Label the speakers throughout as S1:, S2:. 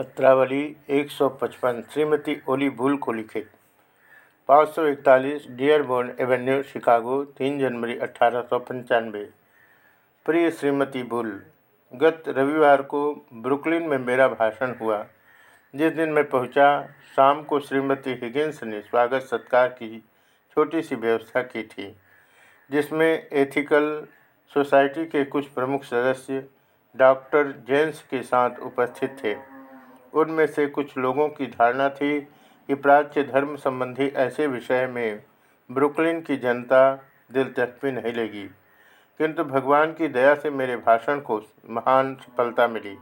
S1: पत्रावली 155 श्रीमती ओली भूल को लिखित। पाँच सौ इकतालीस डियरबोर्न एवेन्यू शिकागो तीन जनवरी अठारह सौ पंचानवे। प्रिय श्रीमती भूल गत रविवार को ब्रुकलिन में मेरा भाषण हुआ। जिस दिन मैं पहुँचा, शाम को श्रीमती हिगिंस ने स्वागत सत्कार की छोटी सी व्यवस्था की थी जिसमें एथिकल सोसाइटी के कुछ प्रमुख सदस्य डॉक्टर जेन्स के साथ उपस्थित थे। उनमें से कुछ लोगों की धारणा थी कि प्राच्य धर्म संबंधी ऐसे विषय में ब्रुकलिन की जनता दिलचस्पी नहीं लेगी। किंतु भगवान की दया से मेरे भाषण को महान सफलता मिली।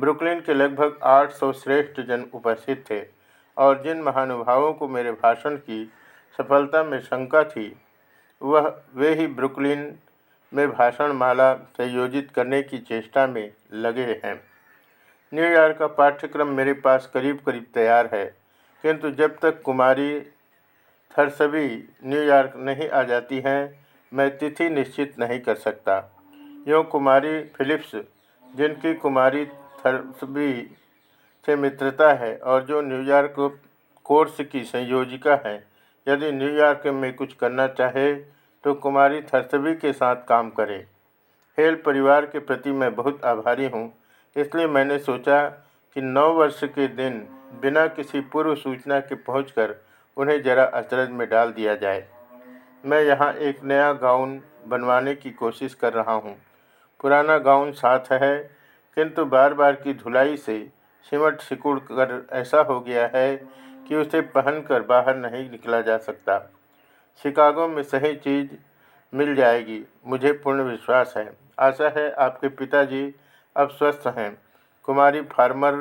S1: ब्रुकलिन के लगभग 800 श्रेष्ठ जन उपस्थित थे और जिन महानुभावों को मेरे भाषण की सफलता में शंका थी, वह, वे ही ब्रुकलिन में भाषण माला संयोजित करने की चेष्टा में लगे हैं। न्यूयॉर्क का पाठ्यक्रम मेरे पास करीब करीब तैयार है, किंतु जब तक कुमारी थरसबी न्यूयॉर्क नहीं आ जाती हैं, मैं तिथि निश्चित नहीं कर सकता। यूँ कुमारी फिलिप्स, जिनकी कुमारी थरसबी से मित्रता है और जो न्यूयॉर्क कोर्स की संयोजिका है, यदि न्यूयॉर्क में कुछ करना चाहे तो कुमारी थरसबी के साथ काम करे। हेल परिवार के प्रति मैं बहुत आभारी हूँ इसलिए मैंने सोचा कि नौ वर्ष के दिन बिना किसी पूर्व सूचना के पहुंचकर उन्हें जरा अचरज में डाल दिया जाए। मैं यहाँ एक नया गाउन बनवाने की कोशिश कर रहा हूँ। पुराना गाउन साथ है, किंतु बार बार की धुलाई से सिमट सिकुड़ कर ऐसा हो गया है कि उसे पहनकर बाहर नहीं निकला जा सकता। शिकागो में सही चीज़ मिल जाएगी, मुझे पूर्ण विश्वास है। आशा है आपके पिताजी अब स्वस्थ हैं। कुमारी फार्मर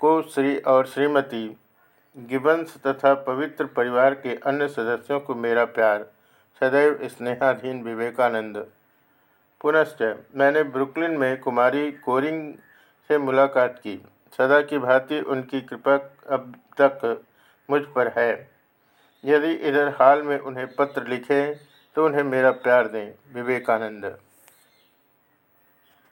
S1: को श्री और श्रीमती गिबंस तथा पवित्र परिवार के अन्य सदस्यों को मेरा प्यार। सदैव स्नेहाधीन विवेकानंद। पुनश्च, मैंने ब्रुकलिन में कुमारी कोरिंग से मुलाकात की। सदा की भांति उनकी कृपा अब तक मुझ पर है। यदि इधर हाल में उन्हें पत्र लिखें तो उन्हें मेरा प्यार दें, विवेकानंद।